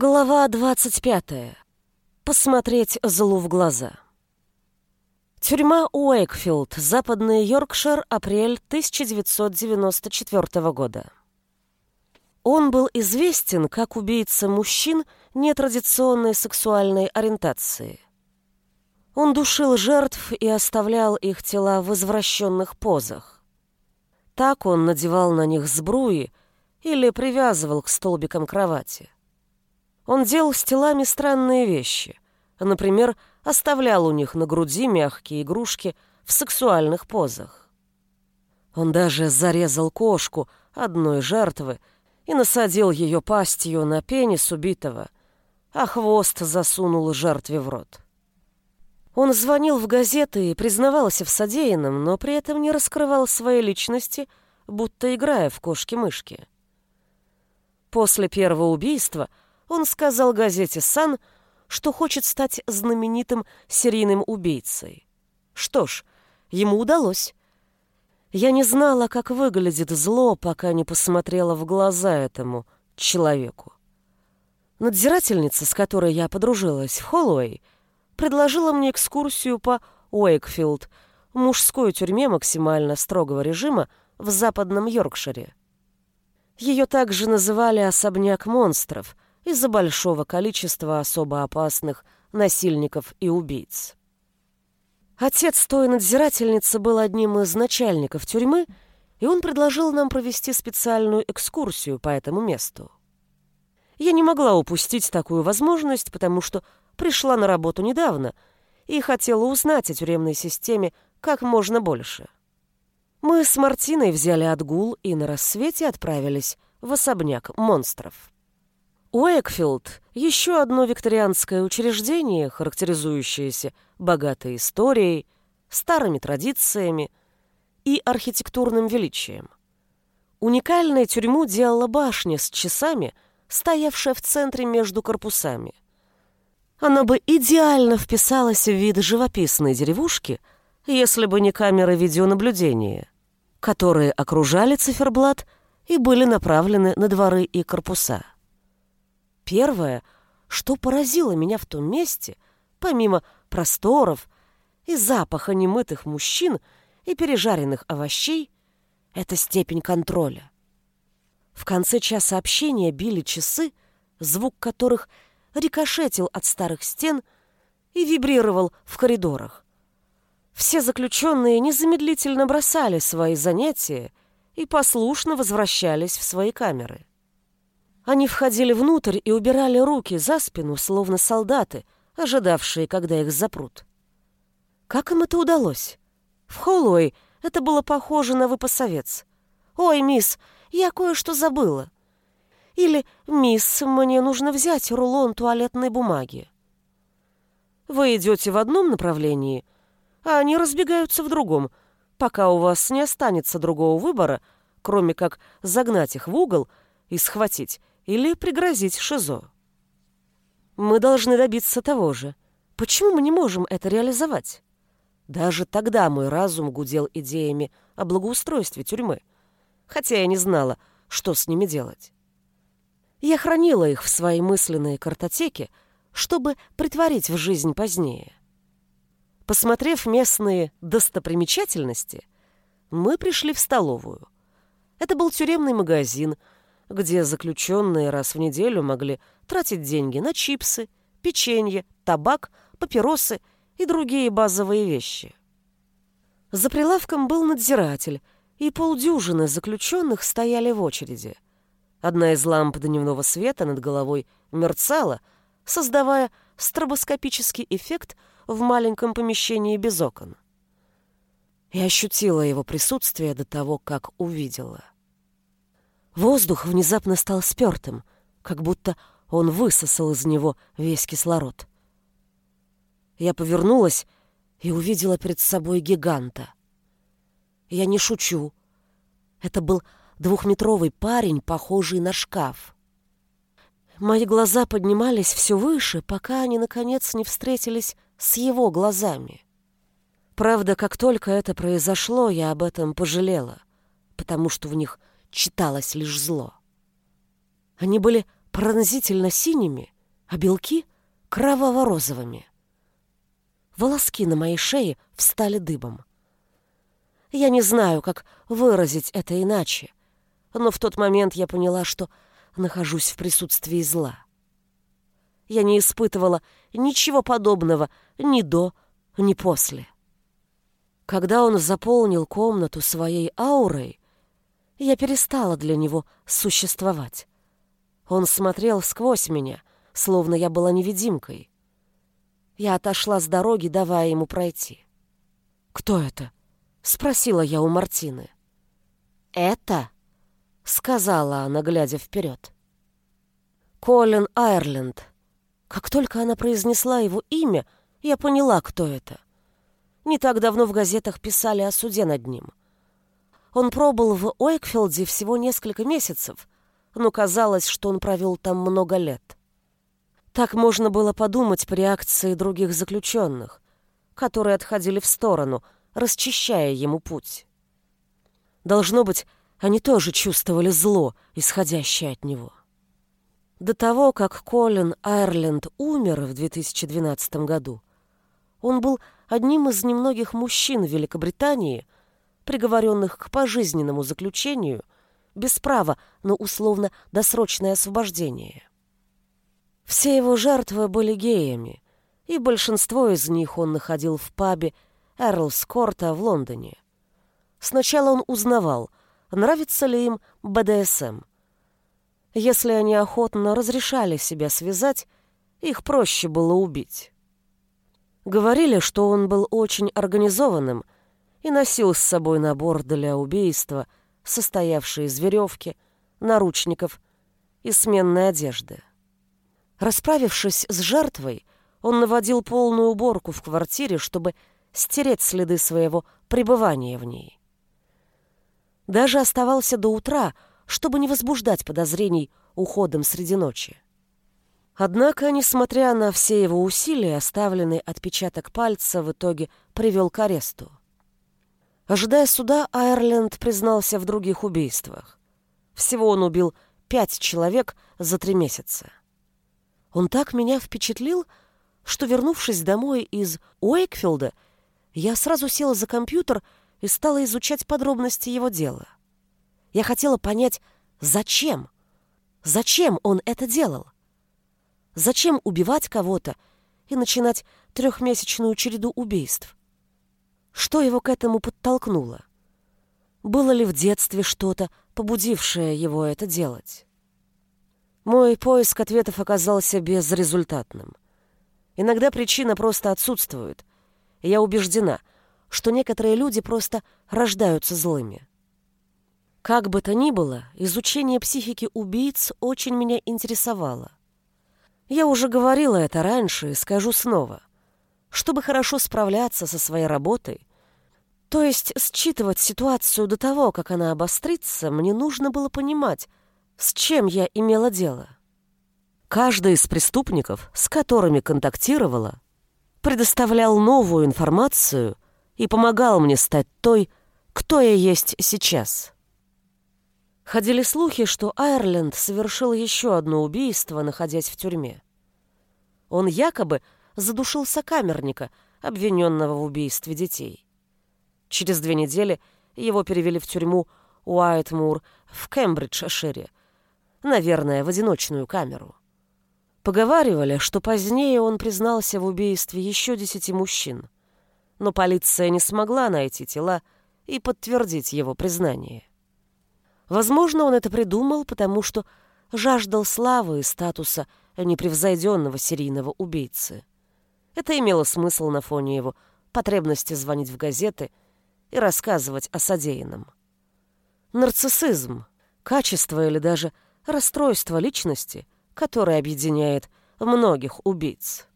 Глава 25. Посмотреть злу в глаза. Тюрьма Уэйкфилд, Западный Йоркшир, апрель 1994 года. Он был известен как убийца мужчин нетрадиционной сексуальной ориентации. Он душил жертв и оставлял их тела в извращенных позах. Так он надевал на них сбруи или привязывал к столбикам кровати. Он делал с телами странные вещи. Например, оставлял у них на груди мягкие игрушки в сексуальных позах. Он даже зарезал кошку одной жертвы и насадил ее пастью на пенис убитого, а хвост засунул жертве в рот. Он звонил в газеты и признавался в содеянном, но при этом не раскрывал своей личности, будто играя в кошки-мышки. После первого убийства – он сказал газете «Сан», что хочет стать знаменитым серийным убийцей. Что ж, ему удалось. Я не знала, как выглядит зло, пока не посмотрела в глаза этому человеку. Надзирательница, с которой я подружилась в Холлоуэй, предложила мне экскурсию по Уэйкфилд, мужской тюрьме максимально строгого режима в западном Йоркшире. Ее также называли «особняк монстров», из-за большого количества особо опасных насильников и убийц. Отец той надзирательницы был одним из начальников тюрьмы, и он предложил нам провести специальную экскурсию по этому месту. Я не могла упустить такую возможность, потому что пришла на работу недавно и хотела узнать о тюремной системе как можно больше. Мы с Мартиной взяли отгул и на рассвете отправились в особняк монстров. Уэкфилд – еще одно викторианское учреждение, характеризующееся богатой историей, старыми традициями и архитектурным величием. Уникальной тюрьму делала башня с часами, стоявшая в центре между корпусами. Она бы идеально вписалась в вид живописной деревушки, если бы не камеры видеонаблюдения, которые окружали циферблат и были направлены на дворы и корпуса. Первое, что поразило меня в том месте, помимо просторов и запаха немытых мужчин и пережаренных овощей, это степень контроля. В конце часа общения били часы, звук которых рикошетил от старых стен и вибрировал в коридорах. Все заключенные незамедлительно бросали свои занятия и послушно возвращались в свои камеры. Они входили внутрь и убирали руки за спину, словно солдаты, ожидавшие, когда их запрут. Как им это удалось? В Холлоуэй это было похоже на выпасовец. «Ой, мисс, я кое-что забыла». Или «Мисс, мне нужно взять рулон туалетной бумаги». Вы идете в одном направлении, а они разбегаются в другом, пока у вас не останется другого выбора, кроме как загнать их в угол и схватить или пригрозить ШИЗО. Мы должны добиться того же. Почему мы не можем это реализовать? Даже тогда мой разум гудел идеями о благоустройстве тюрьмы, хотя я не знала, что с ними делать. Я хранила их в своей мысленной картотеке, чтобы притворить в жизнь позднее. Посмотрев местные достопримечательности, мы пришли в столовую. Это был тюремный магазин — где заключенные раз в неделю могли тратить деньги на чипсы, печенье, табак, папиросы и другие базовые вещи. За прилавком был надзиратель, и полдюжины заключенных стояли в очереди. Одна из ламп дневного света над головой мерцала, создавая стробоскопический эффект в маленьком помещении без окон. Я ощутила его присутствие до того, как увидела — Воздух внезапно стал спёртым, как будто он высосал из него весь кислород. Я повернулась и увидела перед собой гиганта. Я не шучу. Это был двухметровый парень, похожий на шкаф. Мои глаза поднимались все выше, пока они, наконец, не встретились с его глазами. Правда, как только это произошло, я об этом пожалела, потому что в них читалось лишь зло. Они были пронзительно синими, а белки — кроваво-розовыми. Волоски на моей шее встали дыбом. Я не знаю, как выразить это иначе, но в тот момент я поняла, что нахожусь в присутствии зла. Я не испытывала ничего подобного ни до, ни после. Когда он заполнил комнату своей аурой, я перестала для него существовать. Он смотрел сквозь меня, словно я была невидимкой. Я отошла с дороги, давая ему пройти. «Кто это?» — спросила я у Мартины. «Это?» — сказала она, глядя вперед. «Колин Айрленд». Как только она произнесла его имя, я поняла, кто это. Не так давно в газетах писали о суде над ним. Он пробыл в Уэйкфилде всего несколько месяцев, но казалось, что он провел там много лет. Так можно было подумать по реакции других заключенных, которые отходили в сторону, расчищая ему путь. Должно быть, они тоже чувствовали зло, исходящее от него. До того, как Колин Айрленд умер в 2012 году, он был одним из немногих мужчин в Великобритании, приговоренных к пожизненному заключению без права на условно-досрочное освобождение. Все его жертвы были геями, и большинство из них он находил в пабе Эрлс Корта в Лондоне. Сначала он узнавал, нравится ли им БДСМ. Если они охотно разрешали себя связать, их проще было убить. Говорили, что он был очень организованным и носил с собой набор для убийства, состоявший из веревки, наручников и сменной одежды. Расправившись с жертвой, он наводил полную уборку в квартире, чтобы стереть следы своего пребывания в ней. Даже оставался до утра, чтобы не возбуждать подозрений уходом среди ночи. Однако, несмотря на все его усилия, оставленный отпечаток пальца в итоге привел к аресту. Ожидая суда, Айрленд признался в других убийствах. Всего он убил пять человек за три месяца. Он так меня впечатлил, что, вернувшись домой из Уэйкфилда, я сразу села за компьютер и стала изучать подробности его дела. Я хотела понять, зачем? Зачем он это делал? Зачем убивать кого-то и начинать трехмесячную череду убийств? Что его к этому подтолкнуло? Было ли в детстве что-то, побудившее его это делать? Мой поиск ответов оказался безрезультатным. Иногда причина просто отсутствует. Я убеждена, что некоторые люди просто рождаются злыми. Как бы то ни было, изучение психики убийц очень меня интересовало. Я уже говорила это раньше и скажу снова. Чтобы хорошо справляться со своей работой, то есть считывать ситуацию до того, как она обострится, мне нужно было понимать, с чем я имела дело. Каждый из преступников, с которыми контактировала, предоставлял новую информацию и помогал мне стать той, кто я есть сейчас. Ходили слухи, что Айрленд совершил еще одно убийство, находясь в тюрьме. Он якобы задушил сокамерника, обвиненного в убийстве детей. Через две недели его перевели в тюрьму Уайтмур в Кембриджшире, наверное, в одиночную камеру. Поговаривали, что позднее он признался в убийстве еще десяти мужчин, но полиция не смогла найти тела и подтвердить его признание. Возможно, он это придумал, потому что жаждал славы и статуса непревзойденного серийного убийцы. Это имело смысл на фоне его потребности звонить в газеты и рассказывать о содеянном. Нарциссизм, качество или даже расстройство личности, которое объединяет многих убийц.